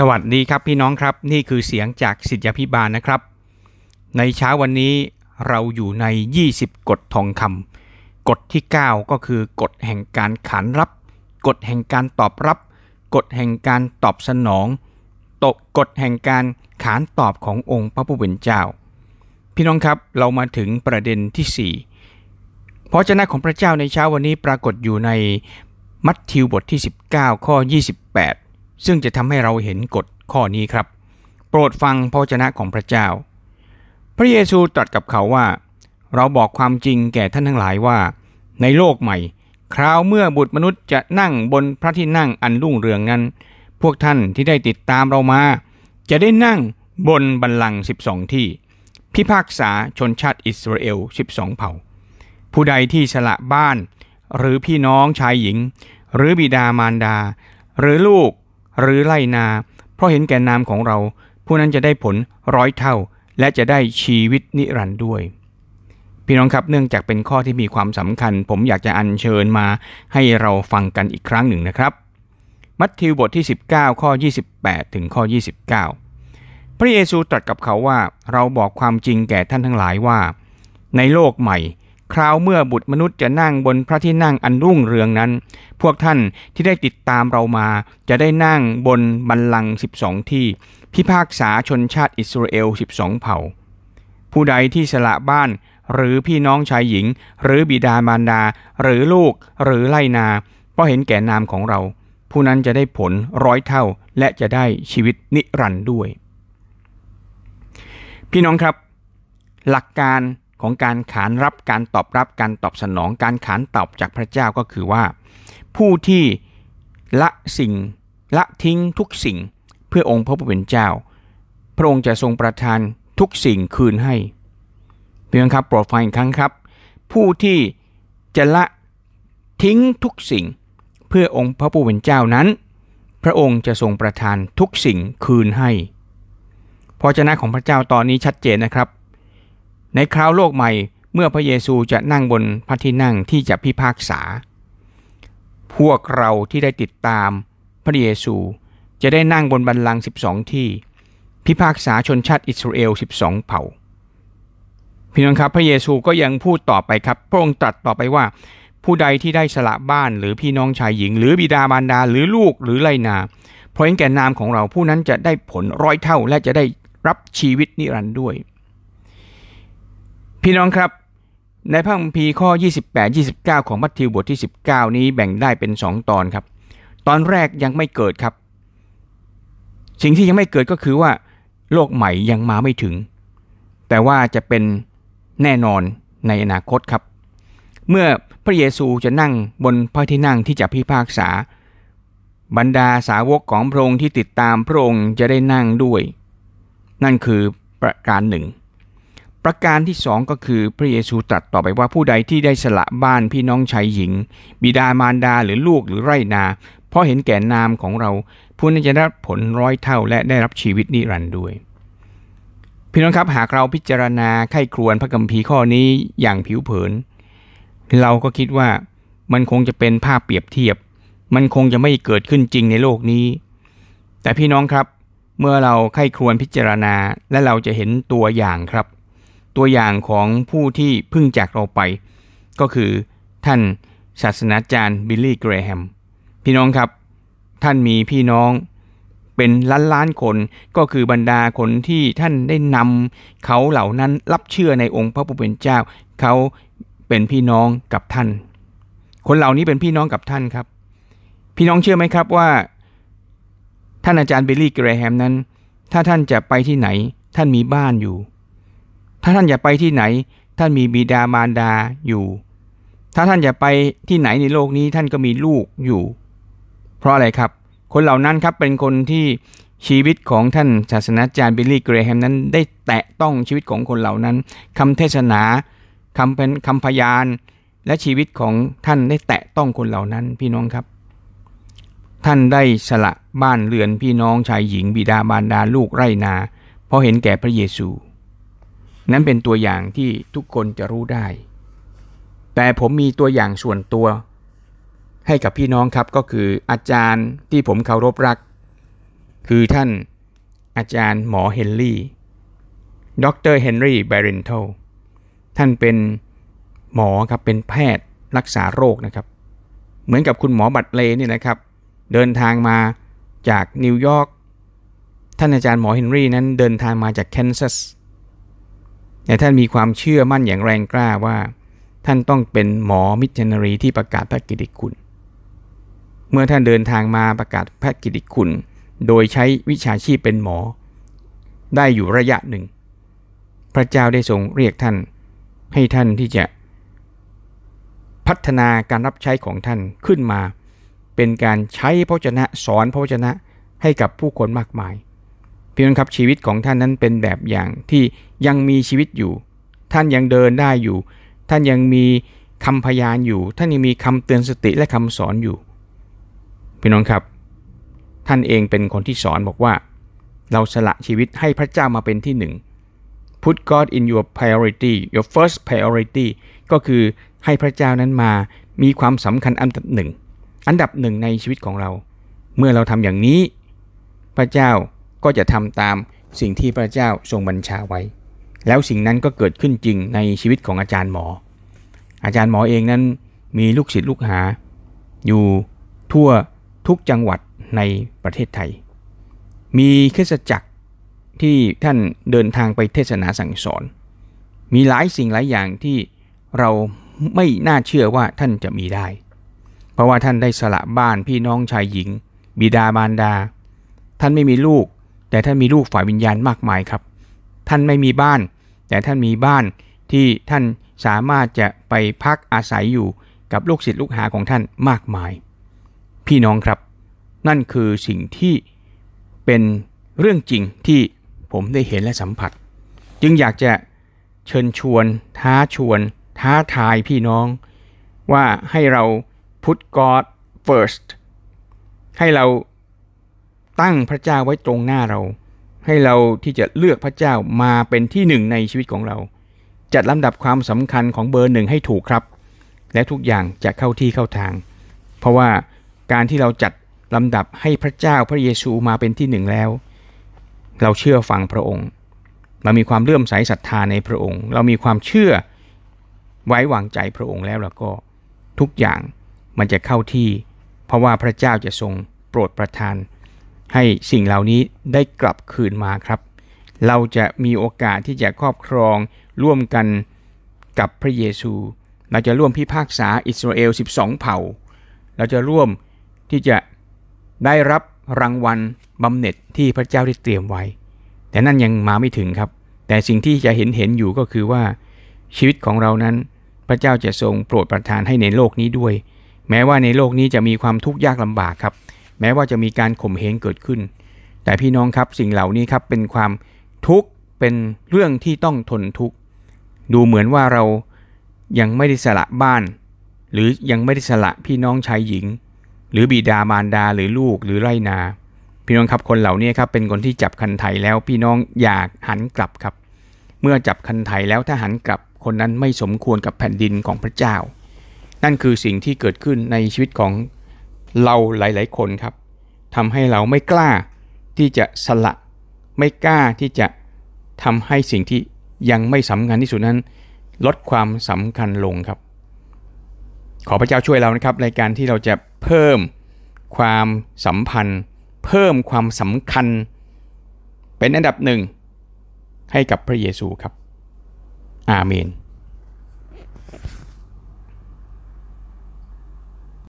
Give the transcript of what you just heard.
สวัสดีครับพี่น้องครับ นี่คือเสียงจากสิทธยาพิบาลนะครับ ในเช้าวันนี้เราอยู่ใน 20 กฎทองคำกฎที่ 9 ก็คือกฎแห่งการขานรับ กฎแห่งการตอบรับ กฎแห่งการตอบสนองตกกฎแห่งการขานตอบขององค์พระผู้เป็นเจ้า พี่น้องครับเรามาถึงประเด็นที่ 4 เพราะเจ้าของพระเจ้าในเช้าวันนี้ปรากฏอยู่ในมัทธิวบทที่ 19 ข้อ 28 ซึ่งจะทำให้เราเห็นกฎข้อนี้ครับ โปรดฟังพระเจ้าของพระเจ้า พระเยซูตรัสกับเขาว่า เราบอกความจริงแก่ท่านทั้งหลายว่า ในโลกใหม่ คราวเมื่อบุตรมนุษย์จะนั่งบนพระที่นั่งอันรุ่งเรืองนั้น พวกท่านที่ได้ติดตามเรามา จะได้นั่งบนบัลลังก์12 ที่ พิพากษาชนชาติอิสราเอล 12 เผ่า ผู้ใดที่สละบ้าน หรือพี่น้องชายหญิง หรือบิดามารดา หรือลูก หรือไล่นา เพราะเห็นแก่นามของเรา ผู้นั้นจะได้ผลร้อยเท่า และจะได้ชีวิตนิรันด์ด้วย พี่น้องครับเนื่องจากเป็นข้อที่มีความสำคัญ ผมอยากจะอัญเชิญมาให้เราฟังกันอีกครั้งหนึ่งนะครับ มัทธิวบทที่ 19 ข้อ 28 ถึงข้อ 29 พระเยซูตรัสกับเขาว่าเราบอกความจริงแก่ท่านทั้งหลายว่า ในโลกใหม่ คราวเมื่อบุตรมนุษย์จะนั่งบนพระที่นั่งอันรุ่งเรืองนั้น พวกท่านที่ได้ติดตามเรามาจะได้นั่งบนบัลลังก์12 ที่ พิพากษาชนชาติอิสราเอล 12 เผ่า ผู้ใดที่สละบ้านหรือพี่น้องชายหญิง หรือบิดามารดา หรือลูก หรือไลนา เพราะเห็นแก่นามของเรา ผู้นั้นจะได้ผลร้อยเท่าและจะได้ชีวิตนิรันด์ด้วย พี่น้องครับ หลักการ ของการขานรับการตอบรับการตอบสนองการขานตอบจากพระเจ้าก็คือว่า ผู้ที่ละสิ่งละทิ้งทุกสิ่งเพื่อองค์พระผู้เป็นเจ้า พระองค์จะทรงประทานทุกสิ่งคืนให้เพียงครับโปรดฟังอีกครั้งครับ ผู้ที่จะละทิ้งทุกสิ่ง เพื่อองค์พระผู้เป็นเจ้านั้น พระองค์จะทรงประทานทุกสิ่งคืนให้พระเจ้าของพระเจ้าตอนนี้ชัดเจนนะครับ ในคราวโลกใหม่เมื่อพระเยซูจะนั่งบนพระที่นั่งที่จะพิพากษา พวกเราที่ได้ติดตามพระเยซูจะได้นั่งบนบัลลังก์12 ที่ พิพากษาชนชาติอิสราเอล 12 เผ่าพี่น้องครับพระเยซูก็ยังพูดต่อไปครับ พระองค์ตรัสต่อไปว่า ผู้ใดที่ได้สละบ้านหรือพี่น้องชายหญิง หรือบิดามารดาหรือลูกหรือไรนา เพราะเห็นแก่นามของเราผู้นั้นจะได้ผลร้อยเท่าและจะได้รับชีวิตนิรันดร์ด้วย พี่น้องครับ ในพระคัมภีร์ข้อ 28 29 ของมัทธิวบทที่ 19 นี้แบ่งได้เป็น 2 ตอนครับ ตอนแรกยังไม่เกิดครับ สิ่งที่ยังไม่เกิดก็คือว่า โลกใหม่ยังมาไม่ถึง แต่ว่าจะเป็นแน่นอนในอนาคตครับ เมื่อพระเยซูจะนั่งบนพระที่นั่งที่จะพิพากษา บรรดาสาวกของพระองค์ที่ติดตามพระองค์จะได้นั่งด้วย นั่นคือประการหนึ่ง ประการที่สองก็คือพระเยซูตรัสต่อไปว่าผู้ใดที่ได้สละบ้านพี่น้องชายหญิง บิดามารดาหรือลูกหรือไรนา เพราะเห็นแก่นามของเรา ผู้นั้นจะได้ผลร้อยเท่าและได้รับชีวิตนิรันดร์ด้วย พี่น้องครับหากเราพิจารณาไข้ครวนพระคัมภีร์ข้อนี้อย่างผิวเผิน เราก็คิดว่ามันคงจะเป็นภาพเปรียบเทียบ มันคงจะไม่เกิดขึ้นจริงในโลกนี้ แต่พี่น้องครับเมื่อเราไข้ครวนพิจารณาและเราจะเห็นตัวอย่างครับ ตัวอย่างของผู้ที่พึ่งจากเราไป ก็คือท่านศาสนาจารย์บิลลี่เกรแฮม พี่น้องครับ ท่านมีพี่น้องเป็นล้านล้านคนก็คือบรรดาคนที่ท่านได้นำเขาเหล่านั้นรับเชื่อในองค์พระผู้เป็นเจ้า เขาเป็นพี่น้องกับท่าน คนเหล่านี้เป็นพี่น้องกับท่านครับ พี่น้องเชื่อไหมครับว่า ท่านอาจารย์บิลลี่เกรแฮมนั้น ถ้าท่านจะไปที่ไหน ท่านมีบ้านอยู่ ถ้าท่านจะไปที่ไหน ท่านมีบิดามารดาอยู่ ถ้าท่านจะไปที่ไหนในโลกนี้ท่านก็มีลูกอยู่ เพราะอะไรครับ คนเหล่านั้นครับเป็นคนที่ชีวิตของท่านศาสนาจารย์บิลลี่เกรแฮมนั้น ได้แตะต้องชีวิตของคนเหล่านั้นคำเทศนาคำเป็นคำพยาน และชีวิตของท่านได้แตะต้องคนเหล่านั้นพี่น้องครับ ท่านได้สละบ้านเรือนพี่น้องชายหญิงบิดามารดาลูกไร่นา เพราะเห็นแก่พระเยซู นั้นเป็นตัวอย่างที่ทุกคนจะรู้ได้ แต่ผมมีตัวอย่างส่วนตัว ให้กับพี่น้องครับก็คืออาจารย์ที่ผมเคารพรัก คือท่านอาจารย์หมอเฮนรี่ ดรเฮนรี่แบรินโทท่านเป็นหมอครับเป็นแพทย์รักษาโรคนะครับ เหมือนกับคุณหมอบัตเลนี่นะครับ เดินทางมาจากนิวยอร์กท่านอาจารย์หมอเฮนรี่นั้นเดินทางมาจากแคนซัส แต่ท่านมีความเชื่อมั่นอย่างแรงกล้าว่า ท่านต้องเป็นหมอมิชชันนารีที่ประกาศพระกิติคุณ เมื่อท่านเดินทางมาประกาศพระกิติคุณ โดยใช้วิชาชีพเป็นหมอ ได้อยู่ระยะหนึ่ง พระเจ้าได้ทรงเรียกท่าน ให้ท่านที่จะ พัฒนาการรับใช้ของท่านขึ้นมา เป็นการใช้พระชนะสอนพระชนะให้กับผู้คนมากมาย พี่น้องครับชีวิตของท่านนั้นเป็นแบบอย่างที่ยังมีชีวิตอยู่ ท่านยังเดินได้อยู่ ท่านยังมีคำพยานอยู่ ท่านยังมีคำเตือนสติและคำสอนอยู่พี่น้องครับ ท่านเองเป็นคนที่สอนบอกว่า เราสละชีวิตให้พระเจ้ามาเป็นที่หนึ่ง put God in your priority your first priority ก็คือให้พระเจ้านั้นมามีความสำคัญอันดับหนึ่ง อันดับหนึ่งในชีวิตของเรา เมื่อเราทำอย่างนี้ พระเจ้า ก็จะทำตามสิ่งที่พระเจ้าทรงบัญชาไว้ แล้วสิ่งนั้นก็เกิดขึ้นจริงในชีวิตของอาจารย์หมอ อาจารย์หมอเองนั้นมีลูกศิษย์ลูกหา อยู่ทั่วทุกจังหวัดในประเทศไทย มีคริสจักรที่ท่านเดินทางไปเทศนาสั่งสอน มีหลายสิ่งหลายอย่างที่เราไม่น่าเชื่อว่าท่านจะมีได้ เพราะว่าท่านได้สละบ้านพี่น้องชายหญิง บิดามารดา ท่านไม่มีลูก แต่ท่านมีลูกฝ่ายวิญญาณมากมายครับ ท่านไม่มีบ้าน แต่ท่านมีบ้านที่ท่านสามารถจะไปพักอาศัยอยู่กับลูกศิษย์ลูกหาของท่านมากมาย พี่น้องครับ นั่นคือสิ่งที่เป็นเรื่องจริงที่ผมได้เห็นและสัมผัส จึงอยากจะเชิญชวน ท้าชวน ท้าทายพี่น้อง ว่าให้เรา put God first ให้เรา ตั้งพระเจ้าไว้ตรงหน้าเรา ให้เราที่จะเลือกพระเจ้ามาเป็นที่หนึ่งในชีวิตของเรา จัดลำดับความสำคัญของเบอร์หนึ่งให้ถูกครับ และทุกอย่างจะเข้าที่เข้าทาง เพราะว่าการที่เราจัดลำดับให้พระเจ้าพระเยซูมาเป็นที่หนึ่งแล้ว เราเชื่อฟังพระองค์ เรามีความเลื่อมใสศรัทธาในพระองค์ เรามีความเชื่อไว้วางใจพระองค์แล้วแล้วก็ ทุกอย่างมันจะเข้าที่ เพราะว่าพระเจ้าจะทรงโปรดประทาน ให้สิ่งเหล่านี้ได้กลับคืนมาครับ เราจะมีโอกาสที่จะครอบครองร่วมกันกับพระเยซู เราจะร่วมพิพากษาอิสราเอล 12 เผ่า เราจะร่วมที่จะได้รับรางวัลบำเหน็จที่พระเจ้าได้เตรียมไว้ แต่นั่นยังมาไม่ถึงครับ แต่สิ่งที่จะเห็นเห็นอยู่ก็คือว่า ชีวิตของเรานั้น พระเจ้าจะทรงโปรดประทานให้ในโลกนี้ด้วย แม้ว่าในโลกนี้จะมีความทุกข์ยากลำบากครับ แม้ว่าจะมีการข่มเหงเกิดขึ้น แต่พี่น้องครับสิ่งเหล่านี้ครับเป็นความทุกข์เป็นเรื่องที่ต้องทนทุกข์ดูเหมือนว่าเรายังไม่ได้สละบ้าน หรือยังไม่ได้สละพี่น้องชายหญิง หรือบิดามารดาหรือลูกหรือไรนา พี่น้องครับคนเหล่านี้ครับเป็นคนที่จับคันไถแล้วพี่น้องอยากหันกลับครับ เมื่อจับคันไถแล้วถ้าหันกลับคนนั้นไม่สมควรกับแผ่นดินของพระเจ้า นั่นคือสิ่งที่เกิดขึ้นในชีวิตของ เราหลายๆคนครับทำให้เราไม่กล้าที่จะสละ ไม่กล้าที่จะทำให้สิ่งที่ยังไม่สำคัญที่สุดนั้น ลดความสำคัญลงครับ ขอพระเจ้าช่วยเรานะครับในการที่เราจะเพิ่มความสัมพันธ์ เพิ่มความสำคัญ เป็นอันดับหนึ่งให้กับพระเยซูครับ อาเมน